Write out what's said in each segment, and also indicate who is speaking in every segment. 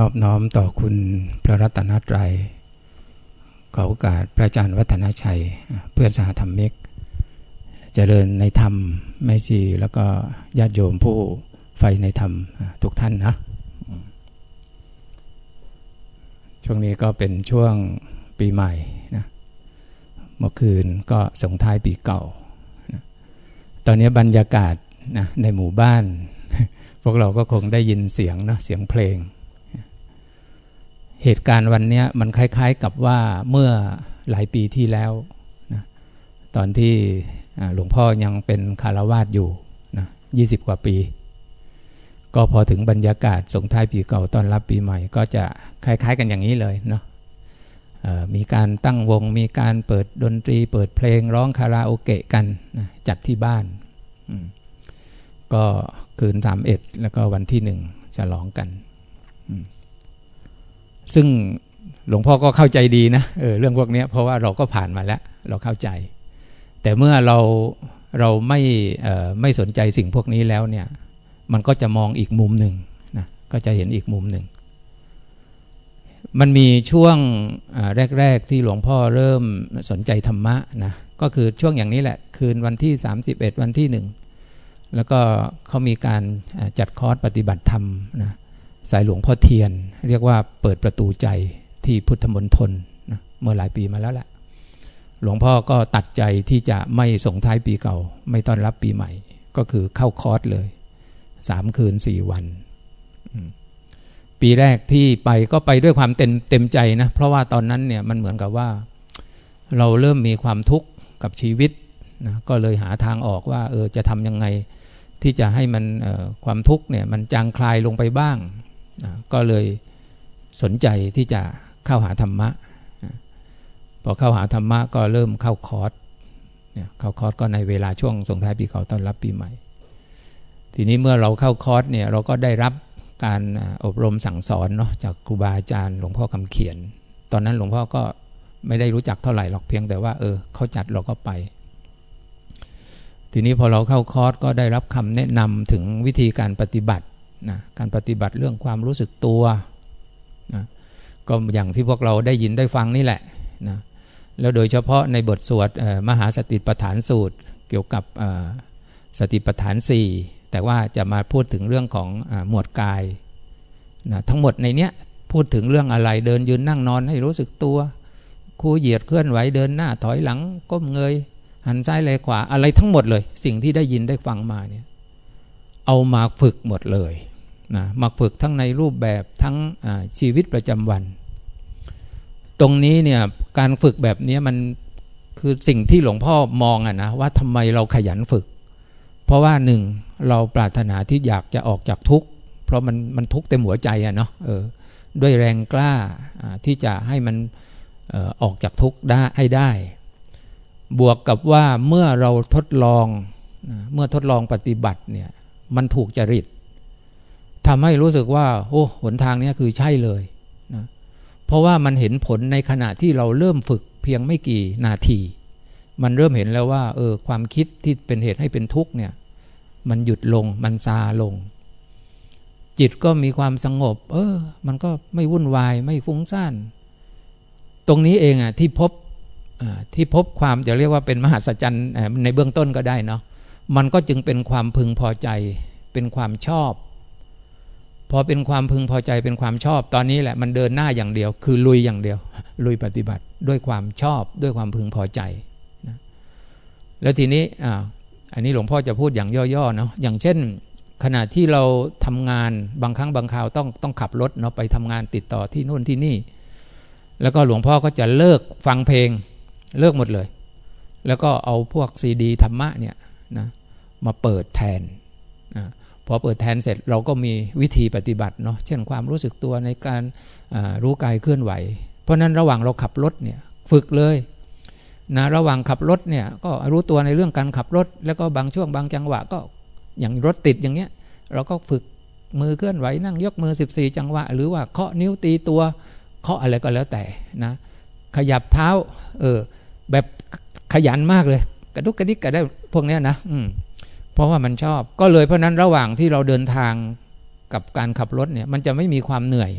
Speaker 1: นอบน้อมต่อคุณพระรัตนตรัยขอโอกาสพระอาจารย์วัฒนชัย เพื่อนสหธรรมิกเจริญในธรรมแม่ชีแล้วก็ญาติโยมผู้ใฝ่ในธรรมทุกท่านนะ ช่วงนี้ก็เป็นช่วงปีใหม่นะเมื่อคืนก็ส่งท้ายปีเก่านะตอนนี้บรรยากาศนะในหมู่บ้าน พวกเราก็คงได้ยินเสียงเนาะเสียงเพลง เหตุการณ์วันนี้มันคล้ายๆกับว่าเมื่อหลายปีที่แล้วนะตอนที่หลวงพ่อยังเป็นคารวาสอยู่นะยีกว่าปี ก็พอถึงบรรยากาศส่งท้ายปีเก่าต้อนรับปีใหม่ ก็จะคล้ายๆกันอย่างนี้เลยเนาะมีการตั้งวง มีการเปิดดนตรี เปิดเพลงร้องคาราโอเกะกันนะจัดที่บ้าน ก็คืนสามเอ็ดแล้วก็วันที่หนึ่งฉลองกัน ซึ่งหลวงพ่อก็เข้าใจดีนะเออเรื่องพวกนี้เพราะว่าเราก็ผ่านมาแล้ว เราเข้าใจ แต่เมื่อเราเราไม่ไม่สนใจสิ่งพวกนี้แล้วเนี่ย มันก็จะมองอีกมุมหนึ่งนะก็จะเห็นอีกมุมหนึ่ง มันมีช่วงแรก ๆ ที่หลวงพ่อเริ่มสนใจธรรมะนะก็คือช่วงอย่างนี้แหละ คืนวันที่ 31 วันที่หนึ่งแล้วก็เขามีการจัดคอร์สปฏิบัติธรรมนะ สายหลวงพ่อเทียน เรียกว่าเปิดประตูใจที่พุทธมณฑลนะเมื่อหลายปีมาแล้วแหละ หลวงพ่อก็ตัดใจที่จะไม่ส่งท้ายปีเก่า ไม่ต้อนรับปีใหม่ ก็คือเข้าคอร์สเลยสามคืนสี่วันปีแรกที่ไปก็ไปด้วยความเต็มเต็มใจนะ เพราะว่าตอนนั้นเนี่ยมันเหมือนกับว่า เราเริ่มมีความทุกข์กับชีวิตนะก็เลยหาทางออกว่าเออจะทำยังไง ที่จะให้มันความทุกข์เนี่ยมันจางคลายลงไปบ้าง ก็เลยสนใจที่จะเข้าหาธรรมะ พอเข้าหาธรรมะก็เริ่มเข้าคอร์สเนี่ยเข้าคอร์สก็ในเวลาช่วงส่งท้ายปีเก่าต้อนรับปีใหม่ ทีนี้เมื่อเราเข้าคอร์สเนี่ยเราก็ได้รับการอบรมสั่งสอนเนาะจากครูบาอาจารย์หลวงพ่อคำเขียน ตอนนั้นหลวงพ่อก็ไม่ได้รู้จักเท่าไหร่หรอกเพียงแต่ว่าเออเขาจัดเราก็ไป ทีนี้พอเราเข้าคอร์สก็ได้รับคำแนะนำถึงวิธีการปฏิบัติ นะการปฏิบัติเรื่องความรู้สึกตัวนะก็อย่างที่พวกเราได้ยินได้ฟังนี่แหละนะแล้วโดยเฉพาะในบทสวดมหาสติปัฏฐานสูตรเกี่ยวกับสติปัฏฐานสี่แต่ว่าจะมาพูดถึงเรื่องของอหมวดกายนะทั้งหมดในเนี้ยพูดถึงเรื่องอะไรเดินยืนนั่งนอนให้รู้สึกตัว คู่เหยียดเคลื่อนไหวเดินหน้าถอยหลังก้มเงย หันซ้ายไหลขวาอะไรทั้งหมดเลย สิ่งที่ได้ยินได้ฟังมาเนี่ยเอามาฝึกหมดเลย นะมาฝึกทั้งในรูปแบบทั้งชีวิตประจำวัน ตรงนี้เนี่ยการฝึกแบบนี้มันคือสิ่งที่หลวงพ่อมองอะนะว่าทำไมเราขยันฝึก เพราะว่าหนึ่งเราปรารถนาที่อยากจะออกจากทุกข์เพราะมันมันทุกข์เต็มหัวใจอะเนาะเออด้วยแรงกล้าที่จะให้มันออกจากทุกข์ได้ให้ได้ บวกกับว่าเมื่อเราทดลองเมื่อทดลองปฏิบัติเนี่ยมันถูกจริต ทำให้รู้สึกว่า โอ้หนทางนี้คือใช่เลยนะเพราะว่ามันเห็นผลในขณะที่เราเริ่มฝึกเพียงไม่กี่นาที มันเริ่มเห็นแล้วว่า เออ ความคิดที่เป็นเหตุให้เป็นทุกข์เนี่ย มันหยุดลงมันซาลง จิตก็มีความสงบ เออ มันก็ไม่วุ่นวายไม่ฟุ้งซ่านตรงนี้เองอะที่พบที่พบความจะเรียกว่าเป็นมหัศจรรย์ในเบื้องต้นก็ได้เนาะมันก็จึงเป็นความพึงพอใจ เป็นความชอบ พอเป็นความพึงพอใจเป็นความชอบตอนนี้แหละมันเดินหน้าอย่างเดียว คือลุยอย่างเดียว ลุยปฏิบัติด้วยความชอบด้วยความพึงพอใจนะแล้วทีนี้อันนี้หลวงพ่อจะพูดอย่างย่อๆเนาะอย่างเช่น ขณะที่เราทำงานบางครั้งบางคราวต้องต้องขับรถเนาะไปทำงานติดต่อที่นู่นที่นี่ แล้วก็หลวงพ่อก็จะเลิกฟังเพลงเลิกหมดเลย แล้วก็เอาพวกซีดีธรรมะเนี่ยนะมาเปิดแทน พอเปิดแทนเสร็จเราก็มีวิธีปฏิบัติเนาะเช่นความรู้สึกตัวในการรู้กายเคลื่อนไหว เพราะนั้นระหว่างเราขับรถเนี่ยฝึกเลยนะระหว่างขับรถเนี่ยก็รู้ตัวในเรื่องการขับรถ แล้วก็บางช่วงบางจังหวะก็อย่างรถติดอย่างเงี้ยเราก็ฝึกมือเคลื่อนไหวนั่งยกมือ 14 จังหวะ หรือว่าเคาะนิ้วตีตัวเคาะอะไรก็แล้วแต่นะขยับเท้าเออแบบขยันมากเลย กระดุกกระดิกกระได้พวกเนี้ยนะอืม เพราะว่ามันชอบ ก็เลยเพราะนั้นระหว่างที่เราเดินทางกับการขับรถเนี่ยมันจะไม่มีความเหนื่อย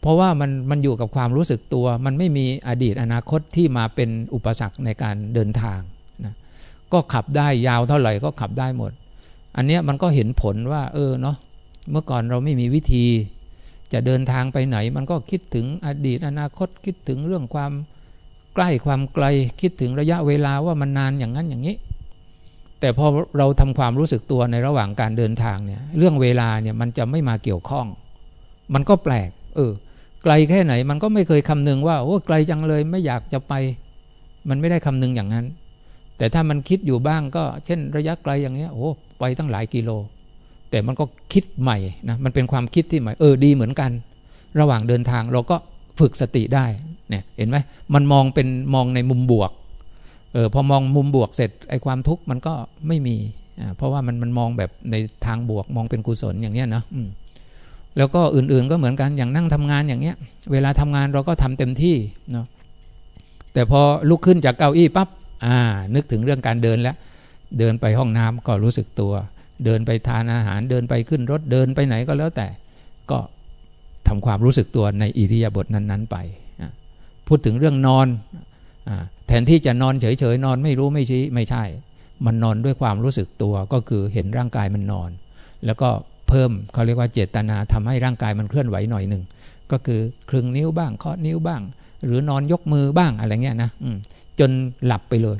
Speaker 1: เพราะว่ามันมันอยู่กับความรู้สึกตัว มันไม่มีอดีตอนาคตที่มาเป็นอุปสรรคในการเดินทางนะก็ขับได้ยาวเท่าไหร่ก็ขับได้หมด อันนี้มันก็เห็นผลว่า เออเนาะเมื่อก่อนเราไม่มีวิธี จะเดินทางไปไหน มันก็คิดถึงอดีตอนาคตคิดถึงเรื่องความใกล้ความไกลคิดถึงระยะเวลาว่ามันนานอย่างนั้นอย่างนี้ แต่พอเราทำความรู้สึกตัวในระหว่างการเดินทางเนี่ย เรื่องเวลาเนี่ยมันจะไม่มาเกี่ยวข้อง มันก็แปลก เออ ไกลแค่ไหน มันก็ไม่เคยคำนึงว่าโอ้ไกลจังเลยไม่อยากจะไป มันไม่ได้คำนึงอย่างนั้น แต่ถ้ามันคิดอยู่บ้างก็ เช่น ระยะไกลอย่างเงี้ยโอ้ไปตั้งหลายกิโล แต่มันก็คิดใหม่นะมันเป็นความคิดที่ใหม่เออดีเหมือนกัน ระหว่างเดินทางเราก็ฝึกสติได้เนี่ยเห็นไหมมันมองเป็นมองในมุมบวก เออพอมองมุมบวกเสร็จไอ้ความทุกข์มันก็ไม่มีอ่าเพราะว่ามันมันมองแบบในทางบวกมองเป็นกุศลอย่างเนี้ยเนาะแล้วก็อื่นๆก็เหมือนกันอย่างนั่งทำงานอย่างเงี้ย เวลาทำงานเราก็ทำเต็มที่เนาะแต่พอลุกขึ้นจากเก้าอี้ปั๊บอ่า นึกถึงเรื่องการเดินแล้ว เดินไปห้องน้ำก็รู้สึกตัว เดินไปทานอาหารเดินไปขึ้นรถเดินไปไหนก็แล้วแต่ ก็ทำความรู้สึกตัวในอิริยาบถนั้นๆ ไป พูดถึงเรื่องนอนอ แทนที่จะนอนเฉยๆนอนไม่รู้ไม่ชี้ไม่ใช่ มันนอนด้วยความรู้สึกตัวก็คือเห็นร่างกายมันนอน แล้วก็เพิ่มเขาเรียกว่าเจตนาทำให้ร่างกายมันเคลื่อนไหวหน่อยหนึ่งก็คือคลึงนิ้วบ้างเคาะนิ้วบ้าง หรือนอนยกมือบ้างอะไรเงี้ยนะจนหลับไปเลย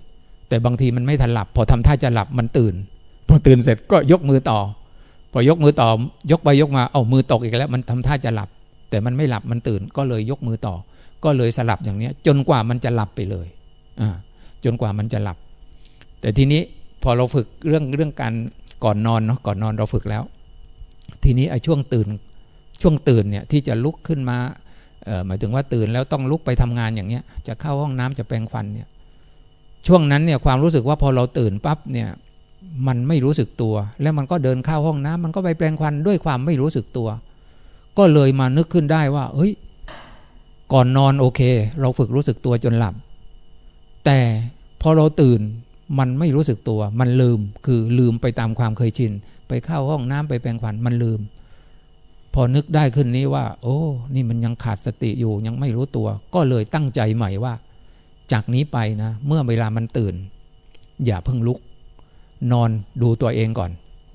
Speaker 1: แต่บางทีมันไม่ทันหลับ พอทำท่าจะหลับมันตื่น พอตื่นเสร็จก็ยกมือต่อ พอยกมือต่อ ยกไปยกมาเอามือตกอีกแล้ว มันทำท่าจะหลับ แต่มันไม่หลับมันตื่น ก็เลยยกมือต่อ ก็เลยสลับอย่างเนี้ย จนกว่ามันจะหลับไปเลย จนกว่ามันจะหลับ แต่ทีนี้พอเราฝึกเรื่องเรื่องการก่อนนอนเนาะก่อนนอนเราฝึกแล้ว ทีนี้ไอ้ช่วงตื่นช่วงตื่นเนี่ยที่จะลุกขึ้นมาหมายถึงว่าตื่นแล้วต้องลุกไปทำงานอย่างเนี้ย จะเข้าห้องน้ำจะแปรงฟันเนี่ย ช่วงนั้นเนี่ยความรู้สึกว่าพอเราตื่นปั๊บเนี่ยมันไม่รู้สึกตัว แล้วมันก็เดินเข้าห้องน้ำมันก็ไปแปรงฟันด้วยความไม่รู้สึกตัว ก็เลยมานึกขึ้นได้ว่า เฮ้ย ก่อนนอนโอเค เราฝึกรู้สึกตัวจนหลับ แต่พอเราตื่นมันไม่รู้สึกตัว มันลืมคือลืมไปตามความเคยชิน ไปเข้าห้องน้ำไปแปรงฟันมันลืม พอนึกได้ขึ้นนี้ว่า โอ้ นี่มันยังขาดสติอยู่ยังไม่รู้ตัว ก็เลยตั้งใจใหม่ว่า จากนี้ไปนะ เมื่อเวลามันตื่น อย่าเพิ่งลุก นอนดูตัวเองก่อน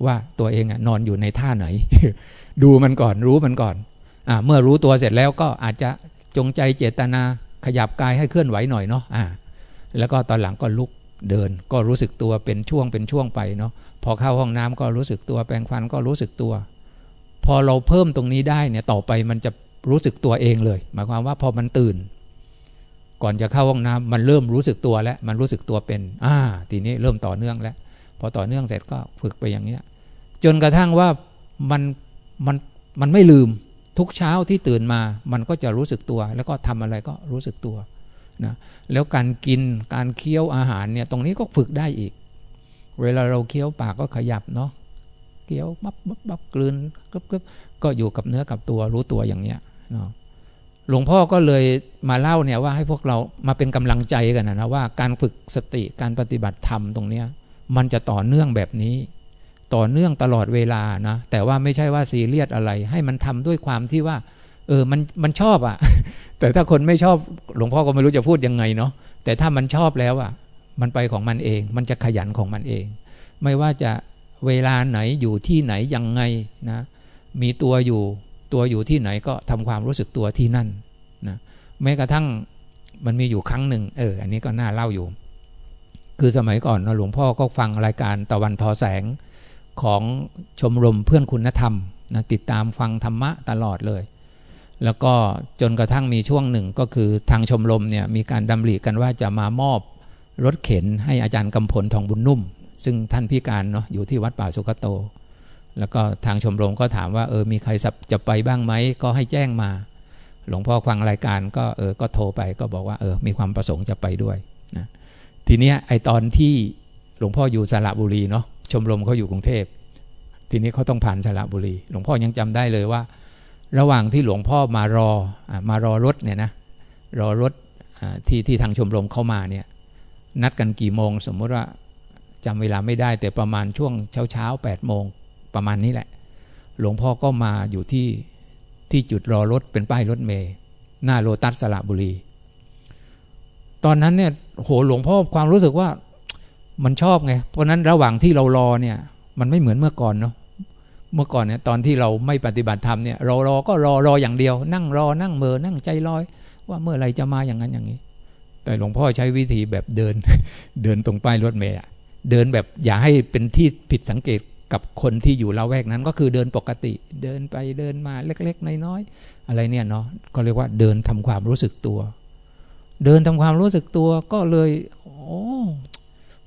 Speaker 1: ว่าตัวเองอะนอนอยู่ในท่าไหน ดูมันก่อนรู้มันก่อนอ่าเมื่อรู้ตัวเสร็จแล้วก็อาจจะจงใจเจตนาขยับกายให้เคลื่อนไหวหน่อยเนาะอ่า แล้วก็ตอนหลังก็ลุกเดิน ก็รู้สึกตัวเป็นช่วงเป็นช่วงไปเนาะพอเข้าห้องน้ำก็รู้สึกตัวแปรงฟันก็รู้สึกตัว พอเราเพิ่มตรงนี้ได้เนี่ยต่อไปมันจะรู้สึกตัวเองเลย หมายความว่าพอมันตื่น ก่อนจะเข้าห้องน้ำมันเริ่มรู้สึกตัวแล้วมันรู้สึกตัวเป็น อ่า ทีนี้เริ่มต่อเนื่องแล้วพอต่อเนื่องเสร็จก็ฝึกไปอย่างเนี้ยจนกระทั่งว่ามันมันมันไม่ลืมทุกเช้าที่ตื่นมา มันก็จะรู้สึกตัว แล้วก็ทำอะไรก็รู้สึกตัว นะแล้วการกินการเคี้ยวอาหารเนี่ยตรงนี้ก็ฝึกได้อีก เวลาเราเคี้ยวปากก็ขยับเนาะเคี้ยวบับบับบับกลืนกึบกึบก็อยู่กับเนื้อกับตัวรู้ตัวอย่างเนี้ยเนาะหลวงพ่อก็เลยมาเล่าเนี่ยว่าให้พวกเรามาเป็นกำลังใจกันนะว่าการฝึกสติการปฏิบัติธรรมตรงเนี้ยมันจะต่อเนื่องแบบนี้ ต่อเนื่องตลอดเวลานะแต่ว่าไม่ใช่ว่าซีเรียสอะไร ให้มันทำด้วยความที่ว่า เออมันมันชอบอะ่ะ แต่ถ้าคนไม่ชอบหลวงพ่อก็ไม่รู้จะพูดยังไงเนาะแต่ถ้ามันชอบแล้วอะ่ะ มันไปของมันเอง มันจะขยันของมันเอง ไม่ว่าจะเวลาไหนอยู่ที่ไหนยังไงนะ มีตัวอยู่ตัวอยู่ที่ไหนก็ทำความรู้สึกตัวที่นั่นนะแม้กระทั่งมันมีอยู่ครั้งหนึ่งเออ อันนี้ก็น่าเล่าอยู่ คือสมัยก่อนนะหลวงพ่อก็ฟังรายการตะวันทอแสงของชมรมเพื่อนคุณธรรมนะติดตามฟังธรรมะตลอดเลย แล้วก็จนกระทั่งมีช่วงหนึ่งก็คือทางชมรมเนี่ยมีการดำริกันว่าจะมามอบรถเข็นให้อาจารย์กำพลทองบุญนุ่ม ซึ่งท่านพิการเนาะอยู่ที่วัดป่าสุขโต แล้วก็ทางชมรมก็ถามว่าเออมีใครจะไปบ้างไหมก็ให้แจ้งมา หลวงพ่อฟังรายการก็เออก็โทรไปก็บอกว่าเออมีความประสงค์จะไปด้วยนะทีเนี้ยไอตอนที่หลวงพ่ออยู่สระบุรีเนาะชมรมเขาอยู่กรุงเทพทีนี้เขาต้องผ่านสระบุรี หลวงพ่อยังจำได้เลยว่า ระหว่างที่หลวงพ่อมารอมารอรถเนี่ยนะรอรถที่ที่ทางชมรมเข้ามาเนี่ยนัดกันกี่โมง สมมติว่าจำเวลาไม่ได้ แต่ประมาณช่วงเช้าเช้าแปดโมงประมาณนี้แหละ หลวงพ่อก็มาอยู่ที่ที่จุดรอรถเป็นป้ายรถเมย์หน้าโลตัสสระบุรี ตอนนั้นเนี่ยโหหลวงพ่อความรู้สึกว่ามันชอบไง เพราะนั้นระหว่างที่เรารอเนี่ย มันไม่เหมือนเมื่อก่อนเนาะ เมื่อก่อนเนี่ยตอนที่เราไม่ปฏิบัติธรรมเนี่ยรอรอก็รอรออย่างเดียว นั่งรอนั่งเมอนั่งใจลอย ว่าเมื่อไรจะมาอย่างนั้นอย่างนี้ แต่หลวงพ่อใช้วิธีแบบเดินเดินตรงป้ายรถเมล์เดินแบบอย่าให้เป็นที่ผิดสังเกตกับคนที่อยู่ละแวกนั้นก็คือเดินปกติ เดินไปเดินมาเล็ก ๆ น้อยๆอะไรเนี่ยเนาะก็เรียกว่าเดินทำความรู้สึกตัว เดินทำความรู้สึกตัวก็เลย โอ้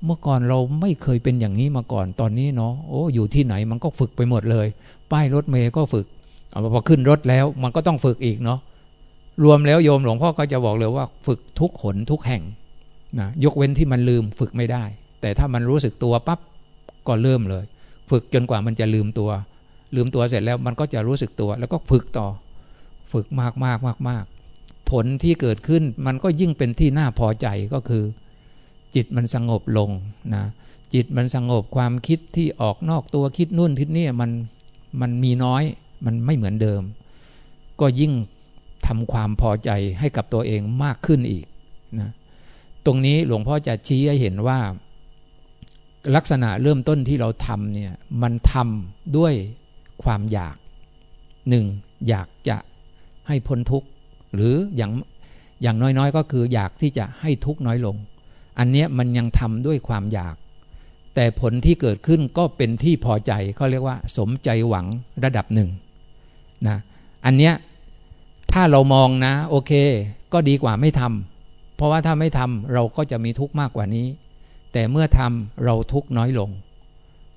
Speaker 1: เมื่อก่อนเราไม่เคยเป็นอย่างนี้มาก่อนตอนนี้เนาะโอ้อยู่ที่ไหนมันก็ฝึกไปหมดเลย ป้ายรถเมย์ก็ฝึกเอาพอขึ้นรถแล้วมันก็ต้องฝึกอีกเนาะรวมแล้วโยมหลวงพ่อก็จะบอกเลยว่า ฝึกทุกขนทุกแห่งนะยกเว้นที่มันลืมฝึกไม่ได้ แต่ถ้ามันรู้สึกตัวปั๊บก็เริ่มเลย ฝึกจนกว่ามันจะลืมตัว ลืมตัวเสร็จแล้วมันก็จะรู้สึกตัว แล้วก็ฝึกต่อ ฝึกมากมากมากมากผลที่เกิดขึ้นมันก็ยิ่งเป็นที่น่าพอใจก็คือ จิตมันสงบลงนะจิตมันสงบความคิดที่ออกนอกตัวคิดนู่นคิดนี่มันมันมีน้อยมันไม่เหมือนเดิม ก็ยิ่งทำความพอใจให้กับตัวเองมากขึ้นอีกนะตรงนี้หลวงพ่อจะชี้ให้เห็นว่า ลักษณะเริ่มต้นที่เราทำเนี่ยมันทำด้วยความอยากหนึ่งอยากจะให้พ้นทุกข์ หรืออย่างอย่างน้อยๆ ก็คืออยากที่จะให้ทุกข์น้อยลง อันเนี้ยมันยังทำด้วยความอยาก แต่ผลที่เกิดขึ้นก็เป็นที่พอใจเขาเรียกว่า สมใจหวังระดับหนึ่งนะอันเนี้ยถ้าเรามองนะ โอเค ก็ดีกว่าไม่ทำเพราะว่าถ้าไม่ทำเราก็จะมีทุกข์มากกว่านี้ แต่เมื่อทำเราทุกข์น้อยลง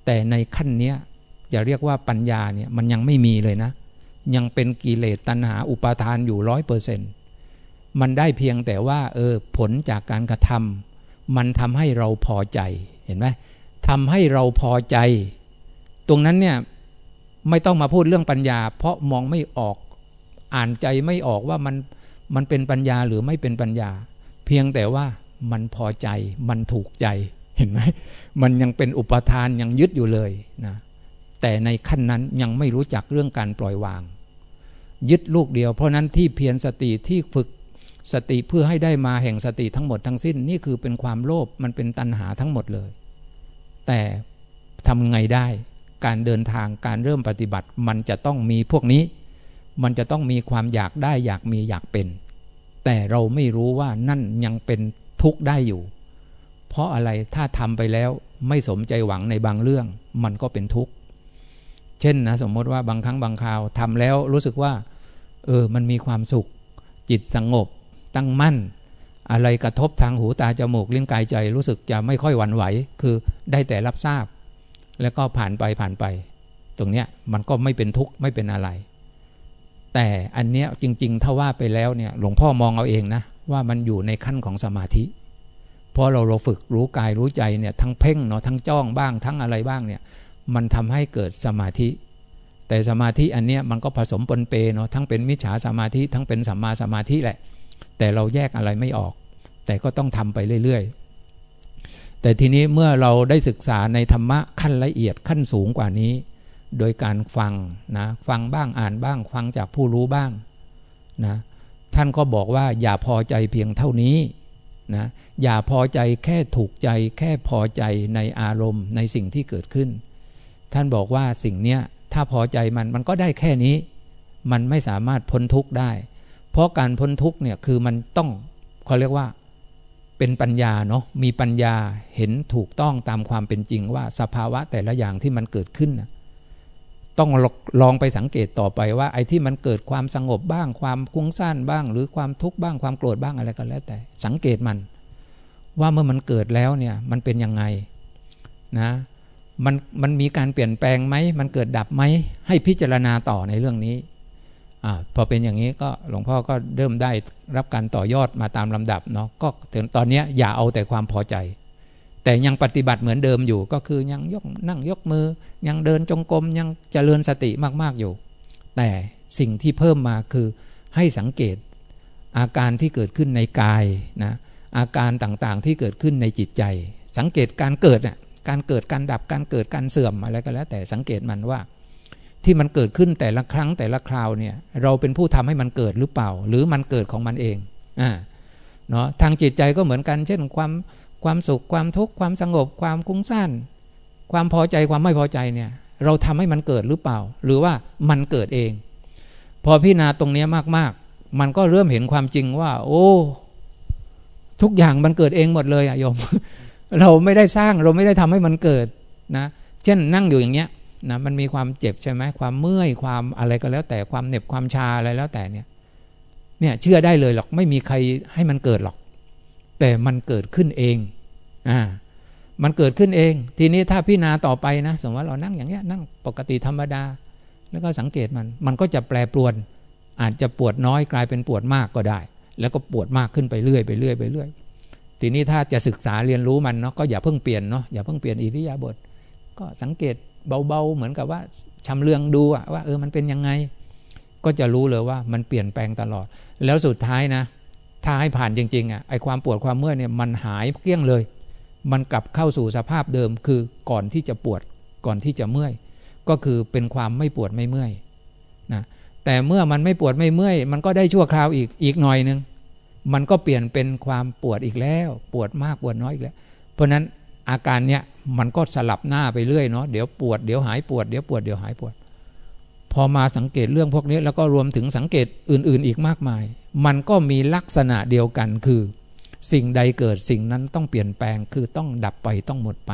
Speaker 1: แต่ในขั้นเนี้ยจะเรียกว่าปัญญาเนี่ยมันยังไม่มีเลยนะ ยังเป็นกิเลสตัณหาอุปาทานอยู่ร้อยเปอร์เซ็นต์มันได้เพียงแต่ว่าเออผลจากการกระทำ มันทำให้เราพอใจเห็นไหมทำให้เราพอใจ ตรงนั้นเนี่ยไม่ต้องมาพูดเรื่องปัญญา เพราะมองไม่ออกอ่านใจไม่ออกว่ามันมันเป็นปัญญาหรือไม่เป็นปัญญา เพียงแต่ว่ามันพอใจมันถูกใจเห็นไหมมันยังเป็นอุปทานยังยึดอยู่เลยนะแต่ในขั้นนั้นยังไม่รู้จักเรื่องการปล่อยวาง ยึดลูกเดียว เพราะนั้นที่เพียรสติที่ฝึก สติเพื่อให้ได้มาแห่งสติทั้งหมดทั้งสิ้นนี่คือเป็นความโลภมันเป็นตัณหาทั้งหมดเลย แต่ทำไงได้การเดินทางการเริ่มปฏิบัติ มันจะต้องมีพวกนี้ มันจะต้องมีความอยากได้อยากมีอยากเป็น แต่เราไม่รู้ว่านั่นยังเป็นทุกข์ได้อยู่ เพราะอะไรถ้าทำไปแล้วไม่สมใจหวังในบางเรื่อง มันก็เป็นทุกข์เช่นนะสมมติว่าบางครั้งบางคราวทำแล้วรู้สึกว่าเออมันมีความสุข จิตสงบ ตั้งมั่น อะไรกระทบทางหูตาจมูกลิ้นกายใจ รู้สึกจะไม่ค่อยหวั่นไหว คือได้แต่รับทราบ แล้วก็ผ่านไปผ่านไป ตรงเนี้ยมันก็ไม่เป็นทุกข์ไม่เป็นอะไร แต่อันเนี้ยจริง ๆ ถ้าว่าไปแล้วเนี่ยหลวงพ่อมองเอาเองนะว่ามันอยู่ในขั้นของสมาธิเพราะเราเราฝึกรู้กายรู้ใจเนี่ยทั้งเพ่งเนาะทั้งจ้องบ้างทั้งอะไรบ้างเนี่ยมันทำให้เกิดสมาธิ แต่สมาธิอันเนี้ยมันก็ผสมปนเปเนาะทั้งเป็นมิจฉาสมาธิทั้งเป็นสัมมาสมาธิแหละ แต่เราแยกอะไรไม่ออก แต่ก็ต้องทำไปเรื่อยๆ แต่ทีนี้เมื่อเราได้ศึกษาในธรรมะขั้นละเอียดขั้นสูงกว่านี้ โดยการฟังนะฟังบ้างอ่านบ้าง ฟังจากผู้รู้บ้างนะท่านก็บอกว่าอย่าพอใจเพียงเท่านี้นะอย่าพอใจแค่ถูกใจแค่พอใจในอารมณ์ในสิ่งที่เกิดขึ้น ท่านบอกว่าสิ่งเนี้ยถ้าพอใจมันมันก็ได้แค่นี้ มันไม่สามารถพ้นทุกข์ได้ เพราะการพ้นทุกเนี่ยคือมันต้องเขาเรียกว่าเป็นปัญญาเนาะมีปัญญาเห็นถูกต้องตามความเป็นจริงว่าสภาวะแต่ละอย่างที่มันเกิดขึ้นนะต้องลองไปสังเกตต่อไปว่า ไอ้ที่มันเกิดความสงบบ้าง ความคุ้งซ่านบ้าง หรือความทุกข์บ้างความโกรธบ้างอะไรก็แล้วแต่ สังเกตมัน ว่าเมื่อมันเกิดแล้วเนี่ยมันเป็นยังไงนะมันมันมีการเปลี่ยนแปลงไหมมันเกิดดับไหมให้พิจารณาต่อในเรื่องนี้ อพอเป็นอย่างนี้ก็หลวงพ่อก็เริ่มได้รับการต่อยอดมาตามลำดับเนาะก็ถึงตอนนี้อย่าเอาแต่ความพอใจ แต่ยังปฏิบัติเหมือนเดิมอยู่ก็คือยังยกนั่งยกมือ ยังเดินจงกรมยังเจริญสติมากๆอยู่ แต่สิ่งที่เพิ่มมาคือให้สังเกตอาการที่เกิดขึ้นในกายนะอาการต่างๆที่เกิดขึ้นในจิตใจ สังเกตการเกิดน่ะการเกิดการดับการเกิดการเสื่อมอะไรก็แล้ว แต่สังเกตมันว่า ที่มันเกิดขึ้นแต่ละครั้งแต่ละคราวเนี่ยเราเป็นผู้ทำให้มันเกิดหรือเปล่า หรือมันเกิดของมันเองอ่าเนาะทางจิตใจก็เหมือนกัน เช่นความความสุขความทุกข์ความสงบความคุ้งซ่านความพอใจความไม่พอใจเนี่ยเราทำให้มันเกิดหรือเปล่า หรือว่ามันเกิดเอง พอพิจารณาตรงนี้มากๆ มันก็เริ่มเห็นความจริงว่า โอ้ ทุกอย่างมันเกิดเองหมดเลยอะโยม เราไม่ได้สร้างเราไม่ได้ทำให้มันเกิดนะ เช่นนั่งอยู่อย่างเงี้ย นะมันมีความเจ็บใช่ไหมความเมื่อยความอะไรก็แล้วแต่ความเหน็บความชาอะไรแล้วแต่เนี่ยเนี่ยเชื่อได้เลยหรอกไม่มีใครให้มันเกิดหรอก แต่มันเกิดขึ้นเองอ่ามันเกิดขึ้นเอง ทีนี้ถ้าพิจารณาต่อไปนะสมมติว่าเรานั่งอย่างเงี้ยนั่งปกติธรรมดา แล้วก็สังเกตมัน มันก็จะแปรปรวน อาจจะปวดน้อยกลายเป็นปวดมากก็ได้ แล้วก็ปวดมากขึ้นไปเรื่อยไปเรื่อยไปเรื่อยทีนี้ถ้าจะศึกษาเรียนรู้มันเนาะก็อย่าเพิ่งเปลี่ยนเนาะอย่าเพิ่งเปลี่ยนอิริยาบถก็สังเกต เบาๆ เหมือนกับว่าชำเลืองดูว่าเออมันเป็นยังไง ก็จะรู้เลยว่ามันเปลี่ยนแปลงตลอด แล้วสุดท้ายนะ ถ้าให้ผ่านจริงๆอะไอความปวดความเมื่อยเนี่ยมันหายเกลี้ยงเลย มันกลับเข้าสู่สภาพเดิมคือก่อนที่จะปวดก่อนที่จะเมื่อย ก็คือเป็นความไม่ปวดไม่เมื่อยนะแต่เมื่อมันไม่ปวดไม่เมื่อย มันก็ได้ชั่วคราวอีกอีกหน่อยนึงมันก็เปลี่ยนเป็นความปวดอีกแล้ว ปวดมากปวดน้อยอีกแล้ว เพราะนั้นอาการเนี้ย มันก็สลับหน้าไปเรื่อยเนาะเดี๋ยวปวดเดี๋ยวหายปวดเดี๋ยวปวดเดี๋ยวหายปวด พอมาสังเกตเรื่องพวกนี้แล้วก็รวมถึงสังเกตอื่น ๆ อีกมากมาย มันก็มีลักษณะเดียวกันคือ สิ่งใดเกิดสิ่งนั้นต้องเปลี่ยนแปลงคือต้องดับไปต้องหมดไป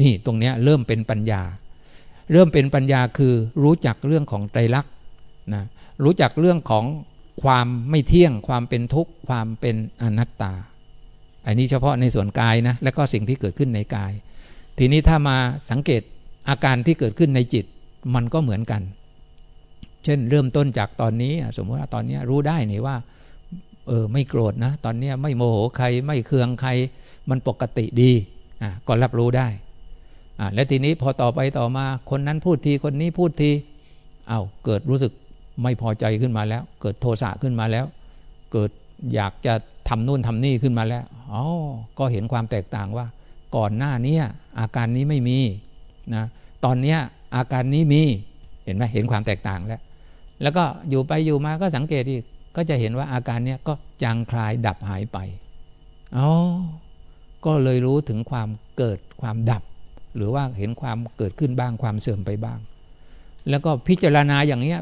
Speaker 1: นี่ตรงนี้เริ่มเป็นปัญญา เริ่มเป็นปัญญาคือรู้จักเรื่องของไตรลักษณ์นะรู้จักเรื่องของความไม่เที่ยง ความเป็นทุกข์ความเป็นอนัตตาอันนี้เฉพาะในส่วนกายนะ และก็สิ่งที่เกิดขึ้นในกาย ทีนี้ถ้ามาสังเกตอาการที่เกิดขึ้นในจิตมันก็เหมือนกัน เช่นเริ่มต้นจากตอนนี้ สมมติว่าตอนนี้รู้ได้นี่ว่าเออไม่โกรธนะ ตอนนี้ไม่โมโหใครไม่เคืองใคร มันปกติดีอะก็รับรู้ได้อะและทีนี้พอต่อไปต่อมาคนนั้นพูดทีคนนี้พูดทีเอา้าเกิดรู้สึกไม่พอใจขึ้นมาแล้ว เกิดโทสะขึ้นมาแล้ว เกิดอยากจะทำนู่นทำนี่ขึ้นมาแล้วอ๋อก็เห็นความแตกต่างว่า ก่อนหน้านี้อาการนี้ไม่มีนะตอนนี้อาการนี้มีเห็นไหมเห็นความแตกต่างแล้ว แล้วก็อยู่ไปอยู่มาก็สังเกตอีกก็จะเห็นว่าอาการนี้ก็จางคลายดับหายไปอ๋อก็เลยรู้ถึงความเกิดความดับ หรือว่าเห็นความเกิดขึ้นบ้างความเสื่อมไปบ้าง แล้วก็พิจารณาอย่างนี้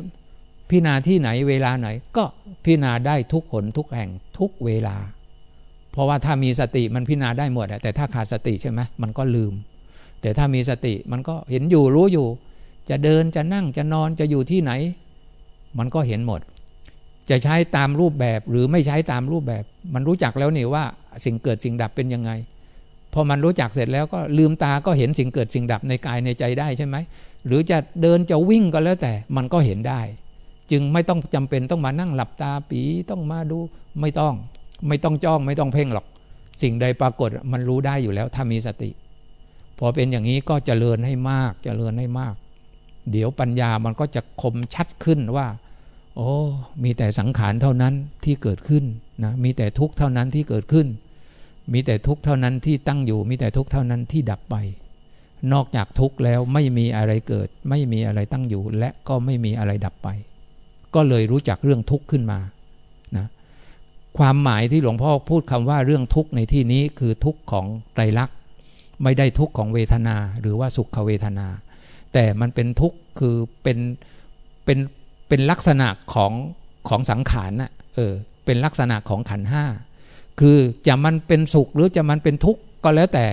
Speaker 1: พิจารณาที่ไหนเวลาไหน ก็พิจารณาได้ทุกหนทุกแห่งทุกเวลา เพราะว่าถ้ามีสติมันพิจารณาได้หมดแต่ถ้าขาดสติใช่ไหมมันก็ลืม แต่ถ้ามีสติมันก็เห็นอยู่รู้อยู่ จะเดินจะนั่งจะนอนจะอยู่ที่ไหน มันก็เห็นหมด จะใช้ตามรูปแบบหรือไม่ใช้ตามรูปแบบ มันรู้จักแล้วนี่ว่า สิ่งเกิดสิ่งดับเป็นยังไงพอมันรู้จักเสร็จแล้วก็ลืมตาก็เห็นสิ่งเกิดสิ่งดับในกายในใจได้ใช่ไหมหรือจะเดินจะวิ่งก็แล้วแต่มันก็เห็นได้ จึงไม่ต้องจำเป็นต้องมานั่งหลับตาปีต้องมาดูไม่ต้อง ไม่ต้องจ้องไม่ต้องเพ่งหรอก สิ่งใดปรากฏมันรู้ได้อยู่แล้วถ้ามีสติ พอเป็นอย่างนี้ก็เจริญให้มากเจริญให้มาก เดี๋ยวปัญญามันก็จะคมชัดขึ้นว่า โอ้มีแต่สังขารเท่านั้นที่เกิดขึ้นนะมีแต่ทุกข์เท่านั้นที่เกิดขึ้น มีแต่ทุกข์เท่านั้นที่ตั้งอยู่ มีแต่ทุกข์เท่านั้นที่ดับไป นอกจากทุกข์แล้วไม่มีอะไรเกิด ไม่มีอะไรตั้งอยู่ และก็ไม่มีอะไรดับไป ก็เลยรู้จักเรื่องทุกข์ขึ้นมา ความหมายที่หลวงพ่อพูดคำว่าเรื่องทุกข์ในที่นี้คือทุกข์ของไตรลักษณ์ไม่ได้ทุกข์ของเวทนา หรือว่าสุขเวทนา แต่มันเป็นทุกข์คือเป็นเป็นเป็นลักษณะของของสังขารน่ะเออเป็นลักษณะของขันห้าคือจะมันเป็นสุขหรือจะมันเป็นทุกข์ก็แล้วแต่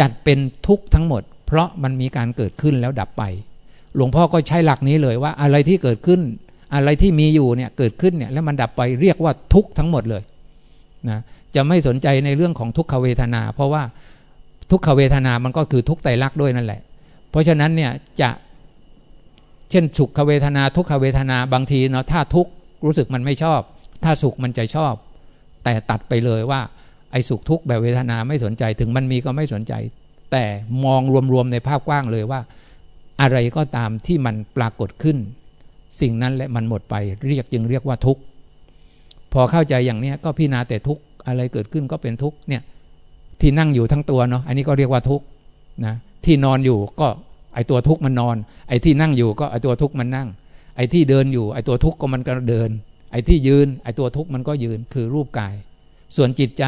Speaker 1: จัดเป็นทุกข์ทั้งหมด เพราะมันมีการเกิดขึ้นแล้วดับไป หลวงพ่อก็ใช้หลักนี้เลยว่าอะไรที่เกิดขึ้น อะไรที่มีอยู่เนี่ยเกิดขึ้นเนี่ยแล้วมันดับไปเรียกว่าทุกข์ทั้งหมดเลยนะจะไม่สนใจในเรื่องของทุกขเวทนา เพราะว่าทุกขเวทนามันก็คือทุกไตรลักษณ์ด้วยนั่นแหละ เพราะฉะนั้นเนี่ยจะเช่นสุขเวทนาทุกขเวทนาบางทีเนาะถ้าทุกขรู้สึกมันไม่ชอบ ถ้าสุขมันจะชอบ แต่ตัดไปเลยว่า ไอ้สุขทุกข์แบบเวทนาไม่สนใจถึงมันมีก็ไม่สนใจ แต่มองรวมๆในภาพกว้างเลยว่า อะไรก็ตามที่มันปรากฏขึ้น สิ่งนั้นและมันหมดไปเรียกจึงเรียกว่าทุกข์พอเข้าใจอย่างนี้ก็พิจารณาแต่ทุกข์อะไรเกิดขึ้นก็เป็นทุกข์เนี่ยที่นั่งอยู่ทั้งตัวเนาะอันนี้ก็เรียกว่าทุกข์นะที่นอนอยู่ก็ไอตัวทุกข์มันนอน ไอที่นั่งอยู่ก็ไอตัวทุกข์มันนั่ง ไอที่เดินอยู่ไอตัวทุกข์ก็มันก็เดิน ไอที่ยืน ไอตัวทุกข์มันก็ยืนคือรูปกาย ส่วนจิตใจ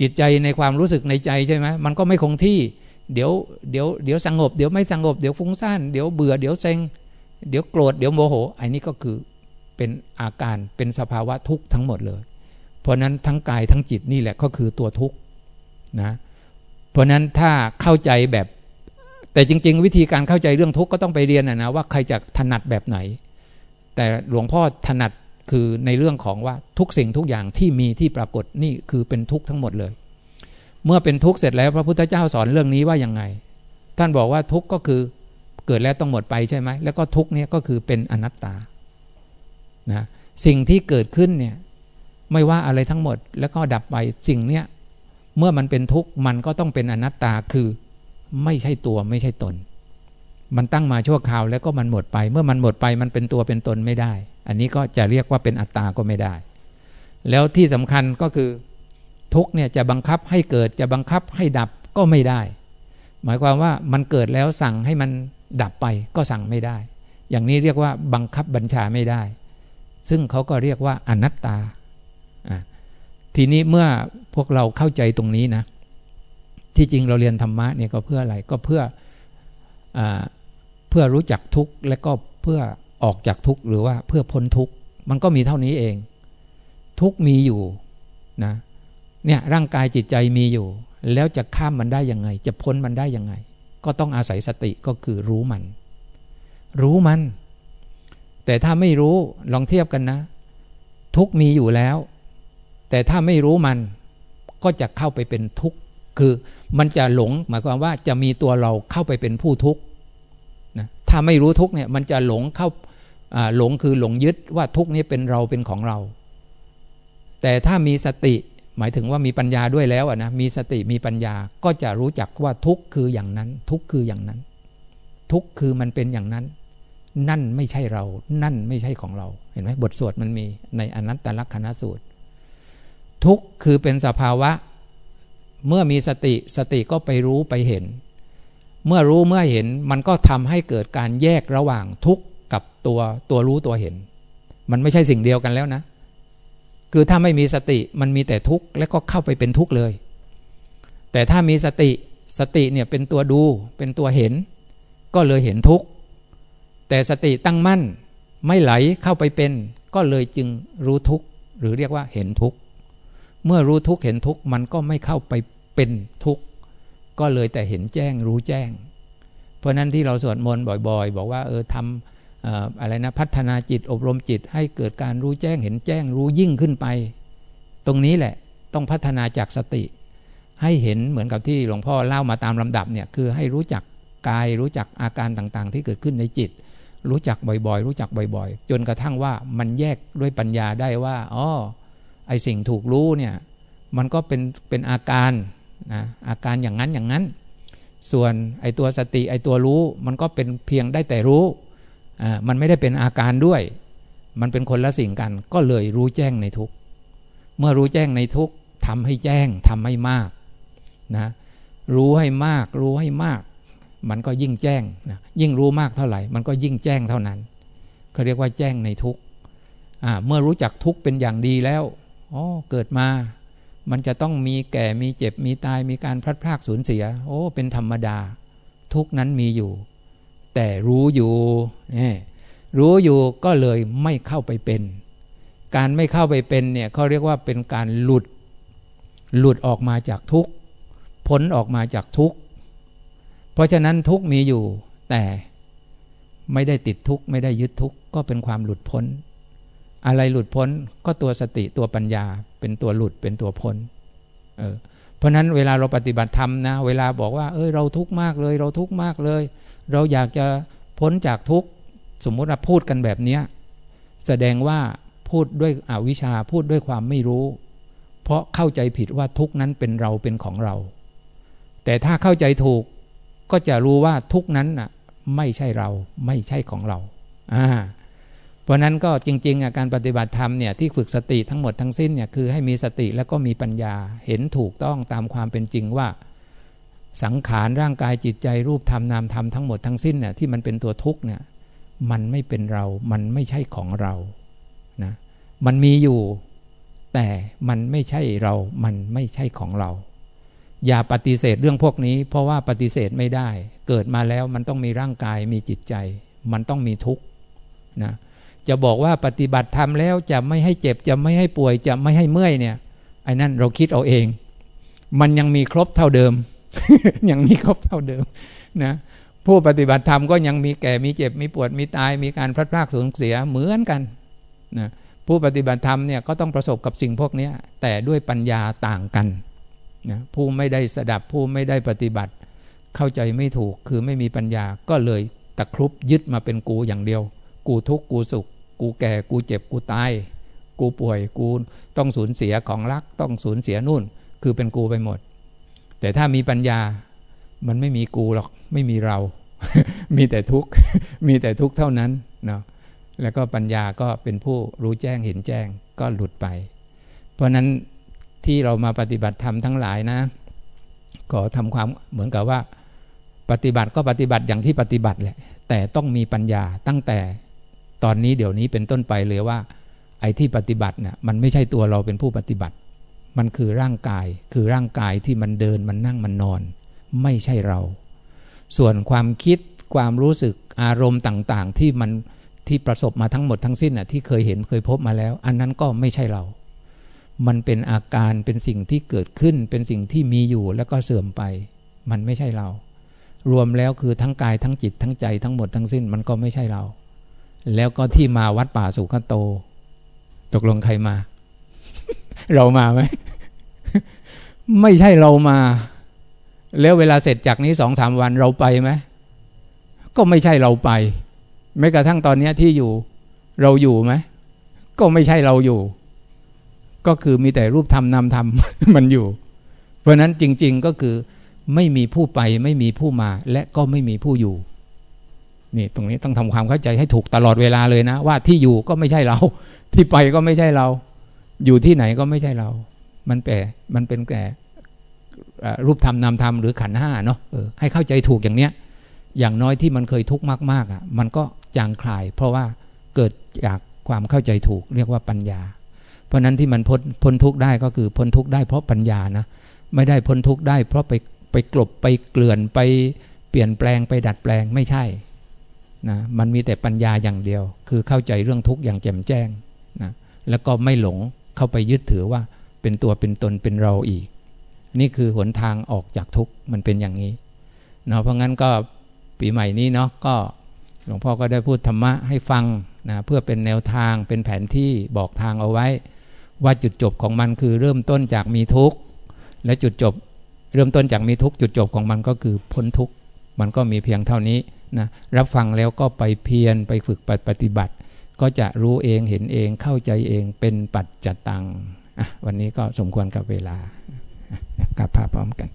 Speaker 1: จิตใจในความรู้สึกในใจใช่ไหมมันก็ไม่คงที่เดี๋ยวเดี๋ยวเดี๋ยวสงบเดี๋ยวไม่สงบเดี๋ยวฟุ้งซ่านเดี๋ยวเบื่อเดี๋ยวเซ็ง เดี๋ยวโกรธเดี๋ยวโมโหไอ้นี่ก็คือเป็นอาการเป็นสภาวะทุกข์ทั้งหมดเลย เพราะนั้นทั้งกายทั้งจิตนี่แหละก็คือตัวทุกข์นะเพราะนั้นถ้าเข้าใจแบบ แต่จริง ๆ วิธีการเข้าใจเรื่องทุกข์ก็ต้องไปเรียนนะนะว่าใครจะถนัดแบบไหน แต่หลวงพ่อถนัดคือในเรื่องของว่าทุกสิ่งทุกอย่างที่มีที่ปรากฏนี่คือเป็นทุกข์ทั้งหมดเลย เมื่อเป็นทุกข์เสร็จแล้วพระพุทธเจ้าสอนเรื่องนี้ว่ายังไง ท่านบอกว่าทุกข์ก็คือ เกิดแล้วต้องหมดไปใช่ไหมแล้วก็ทุกข์นี้ก็คือเป็นอนัตตานะสิ่งที่เกิดขึ้นเนี่ยไม่ว่าอะไรทั้งหมด แล้วก็ดับไปสิ่งเนี้ยเมื่อมันเป็นทุกข์มันก็ต้องเป็นอนัตตาคือไม่ใช่ตัวไม่ใช่ตน มันตั้งมาชั่วคราวแล้วก็มันหมดไป เมื่อมันหมดไปมันเป็นตัวเป็นตนไม่ได้ อันนี้ก็จะเรียกว่าเป็นอัตตาก็ไม่ได้ แล้วที่สำคัญก็คือทุกเนี่ยจะบังคับให้เกิดจะบังคับให้ดับก็ไม่ได้ หมายความว่ามันเกิดแล้วสั่งให้มัน ดับไปก็สั่งไม่ได้ อย่างนี้เรียกว่าบังคับบัญชาไม่ได้ ซึ่งเขาก็เรียกว่าอนัตตา ทีนี้เมื่อพวกเราเข้าใจตรงนี้นะ ที่จริงเราเรียนธรรมะเนี่ยก็เพื่ออะไร ก็เพื่ออเพื่อรู้จักทุกข์และก็เพื่อออกจากทุกข์หรือว่าเพื่อพ้นทุกข์ มันก็มีเท่านี้เอง ทุกข์มีอยู่นะเนี่ยร่างกายจิตใจมีอยู่ แล้วจะข้ามมันได้ยังไง จะพ้นมันได้ยังไง ก็ต้องอาศัยสติก็คือรู้มัน รู้มัน แต่ถ้าไม่รู้ลองเทียบกันนะ ทุกมีอยู่แล้ว แต่ถ้าไม่รู้มันก็จะเข้าไปเป็นทุกข์คือมันจะหลงหมายความว่าจะมีตัวเราเข้าไปเป็นผู้ทุกข์นะถ้าไม่รู้ทุกข์เนี่ยมันจะหลงเข้าหลงคือหลงยึดว่าทุกข์นี้เป็นเราเป็นของเรา แต่ถ้ามีสติ หมายถึงว่ามีปัญญาด้วยแล้วนะมีสติมีปัญญาก็จะรู้จักว่าทุกข์คืออย่างนั้น ทุกข์คืออย่างนั้น ทุกข์คือมันเป็นอย่างนั้น นั่นไม่ใช่เรา นั่นไม่ใช่ของเรา เห็นไหมบทสวดมันมีในอนัตตลักษณสูตร ทุกข์คือเป็นสภาวะ เมื่อมีสติสติก็ไปรู้ไปเห็น เมื่อรู้เมื่อเห็นมันก็ทำให้เกิดการแยกระหว่างทุกข์กับตัวตัวรู้ตัวเห็น มันไม่ใช่สิ่งเดียวกันแล้วนะ คือถ้าไม่มีสติมันมีแต่ทุกข์แล้วก็เข้าไปเป็นทุกข์เลย แต่ถ้ามีสติสติเนี่ยเป็นตัวดูเป็นตัวเห็น ก็เลยเห็นทุกข์แต่สติตั้งมั่นไม่ไหลเข้าไปเป็น ก็เลยจึงรู้ทุกข์หรือเรียกว่าเห็นทุกข์เมื่อรู้ทุกข์เห็นทุกข์มันก็ไม่เข้าไปเป็นทุกข์ก็เลยแต่เห็นแจ้งรู้แจ้ง เพราะนั้นที่เราสวดมนต์บ่อย ๆ บอกว่าเออทำ อะไรนะพัฒนาจิตอบรมจิตให้เกิดการรู้แจ้งเห็นแจ้งรู้ยิ่งขึ้นไป ตรงนี้แหละต้องพัฒนาจากสติ ให้เห็นเหมือนกับที่หลวงพ่อเล่ามาตามลำดับเนี่ยคือให้รู้จักกายรู้จักอาการต่างๆ ที่เกิดขึ้นในจิต รู้จักบ่อยๆ รู้จักบ่อยๆ จนกระทั่งว่ามันแยกด้วยปัญญาได้ว่าอ๋อไอสิ่งถูกรู้เนี่ยมันก็เป็นเป็นอาการนะอาการอย่างนั้นอย่างนั้น ส่วนไอตัวสติไอตัวรู้มันก็เป็นเพียงได้แต่รู้ มันไม่ได้เป็นอาการด้วย มันเป็นคนละสิ่งกัน ก็เลยรู้แจ้งในทุก เมื่อรู้แจ้งในทุกทำให้แจ้งทำให้มากนะรู้ให้มาก รู้ให้มาก มันก็ยิ่งแจ้งนะยิ่งรู้มากเท่าไหร่ มันก็ยิ่งแจ้งเท่านั้นเขาเรียกว่าแจ้งในทุกเมื่อรู้จักทุกเป็นอย่างดีแล้วอ๋อเกิดมา มันจะต้องมีแก่มีเจ็บมีตายมีการพลัดพรากสูญเสีย โอ้ เป็นธรรมดา ทุกนั้นมีอยู่ แต่รู้อยู่ รู้อยู่ก็เลยไม่เข้าไปเป็น การไม่เข้าไปเป็นเนี่ยเขาเรียกว่าเป็นการหลุด หลุดออกมาจากทุกข์พ้นออกมาจากทุกข์ เพราะฉะนั้นทุกข์มีอยู่ แต่ไม่ได้ติดทุกข์ไม่ได้ยึดทุกข์ก็เป็นความหลุดพ้น อะไรหลุดพ้นก็ตัวสติตัวปัญญา เป็นตัวหลุดเป็นตัวพ้นเออเพราะนั้นเวลาเราปฏิบัติธรรมนะ เวลาบอกว่า เอ้ยเราทุกข์มากเลย เราทุกข์มากเลย เราอยากจะพ้นจากทุกข์สมมติเราพูดกันแบบนี้แสดงว่าพูดด้วยอวิชชาพูดด้วยความไม่รู้ เพราะเข้าใจผิดว่าทุกนั้นเป็นเราเป็นของเรา แต่ถ้าเข้าใจถูกก็จะรู้ว่าทุกนั้นน่ะไม่ใช่เราไม่ใช่ของเราอ่าเพราะนั้นก็จริงๆการปฏิบัติธรรมเนี่ยที่ฝึกสติทั้งหมดทั้งสิ้นเนี่ยคือให้มีสติแล้วก็มีปัญญาเห็นถูกต้องตามความเป็นจริงว่า สังขารร่างกายจิตใจรูปธรรมนามธรรมทั้งหมดทั้งสิ้นเนี่ยที่มันเป็นตัวทุกข์เนี่ยมันไม่เป็นเรา มันไม่ใช่ของเรานะมันมีอยู่ แต่มันไม่ใช่เรา มันไม่ใช่ของเรา อย่าปฏิเสธเรื่องพวกนี้ เพราะว่าปฏิเสธไม่ได้ เกิดมาแล้วมันต้องมีร่างกายมีจิตใจ มันต้องมีทุกข์นะจะบอกว่าปฏิบัติธรรมแล้วจะไม่ให้เจ็บจะไม่ให้ป่วยจะไม่ให้เมื่อยเนี่ยไอ้นั่นเราคิดเอาเอง มันยังมีครบเท่าเดิม ยังมีครบเท่าเดิมนะผู้ปฏิบัติธรรมก็ยังมีแก่มีเจ็บมีปวดมีตาย มีการพลัดพรากสูญเสียเหมือนกันนะผู้ปฏิบัติธรรมเนี่ยก็ต้องประสบกับสิ่งพวกนี้แต่ด้วยปัญญาต่างกันนะผู้ไม่ได้สดับผู้ไม่ได้ปฏิบัติ เข้าใจไม่ถูกคือไม่มีปัญญาก็เลยตะครุบยึดมาเป็นกูอย่างเดียว กูทุกข์กูสุข กูแก่กูเจ็บกูตาย กูป่วยกูต้องสูญเสียของรักต้องสูญเสียนู่น คือเป็นกูไปหมด แต่ถ้ามีปัญญามันไม่มีกูหรอกไม่มีเรา มีแต่ทุกข์มีแต่ทุกข์เท่านั้นเนาะแล้วก็ปัญญาก็เป็นผู้รู้แจ้งเห็นแจ้งก็หลุดไป เพราะนั้นที่เรามาปฏิบัติธรรมทั้งหลายนะก็ทำความเหมือนกับว่า ปฏิบัติก็ปฏิบัติอย่างที่ปฏิบัติแหละ แต่ต้องมีปัญญาตั้งแต่ตอนนี้เดี๋ยวนี้เป็นต้นไปเลยว่า ไอ้ที่ปฏิบัติเนี่ยมันไม่ใช่ตัวเราเป็นผู้ปฏิบัติ มันคือร่างกาย คือร่างกายที่มันเดินมันนั่งมันนอน ไม่ใช่เรา ส่วนความคิดความรู้สึกอารมณ์ต่างๆ ที่มันที่ประสบมาทั้งหมดทั้งสิ้นน่ะที่เคยเห็นเคยพบมาแล้ว อันนั้นก็ไม่ใช่เรา มันเป็นอาการเป็นสิ่งที่เกิดขึ้น เป็นสิ่งที่มีอยู่แล้วก็เสื่อมไป มันไม่ใช่เรา รวมแล้วคือทั้งกายทั้งจิตทั้งใจทั้งหมดทั้งสิ้นมันก็ไม่ใช่เรา แล้วก็ที่มาวัดป่าสุขโต ตกลงใครมา เรามาไหมไม่ใช่เรามา แล้วเวลาเสร็จจากนี้สองสามวันเราไปไหมก็ไม่ใช่เราไปแม้กระทั่งตอนนี้ที่อยู่ เราอยู่ไหมก็ไม่ใช่เราอยู่ ก็คือมีแต่รูปธรรมนามธรรมมันอยู่ เพราะนั้นจริง ๆก็คือ ไม่มีผู้ไปไม่มีผู้มา และก็ไม่มีผู้อยู่นี่ตรงนี้ต้องทำความเข้าใจให้ถูกตลอดเวลาเลยนะ ว่าที่อยู่ก็ไม่ใช่เรา ที่ไปก็ไม่ใช่เรา อยู่ที่ไหนก็ไม่ใช่เรา มันแปรมันเป็นแก่รูปธรรมนามธรรมหรือขันห้าเนาะให้เข้าใจถูกอย่างเนี้ย อย่างน้อยที่มันเคยทุกข์มากๆอะ มันก็จางคลาย เพราะว่าเกิดจากความเข้าใจถูกเรียกว่าปัญญา เพราะนั้นที่มันพ้นพ้นทุกข์ได้ก็คือพ้นทุกข์ได้เพราะปัญญานะ ไม่ได้พ้นทุกข์ได้ เพราะไปไปกลบไปเกลื่อนไปเปลี่ยนแปลงไปดัดแปลงไม่ใช่นะมันมีแต่ปัญญาอย่างเดียว คือเข้าใจเรื่องทุกข์อย่างแจ่มแจ้งนะแล้วก็ไม่หลง เข้าไปยึดถือว่าเป็นตัวเป็นตนเป็นเราอีก นี่คือหนทางออกจากทุกข์มันเป็นอย่างนี้เนาะเพราะงั้นก็ปีใหม่นี้เนาะก็หลวงพ่อก็ได้พูดธรรมะให้ฟังนะเพื่อเป็นแนวทางเป็นแผนที่บอกทางเอาไว้ ว่าจุดจบของมันคือเริ่มต้นจากมีทุกข์และจุดจบเริ่มต้นจากมีทุกข์จุดจบของมันก็คือพ้นทุกข์มันก็มีเพียงเท่านี้นะรับฟังแล้วก็ไปเพียรไปฝึกปฏิบัติ ก็จะรู้เองเห็นเองเข้าใจเองเป็นปัจจตัง วันนี้ก็สมควรกับเวลากับพาพร้อมกัน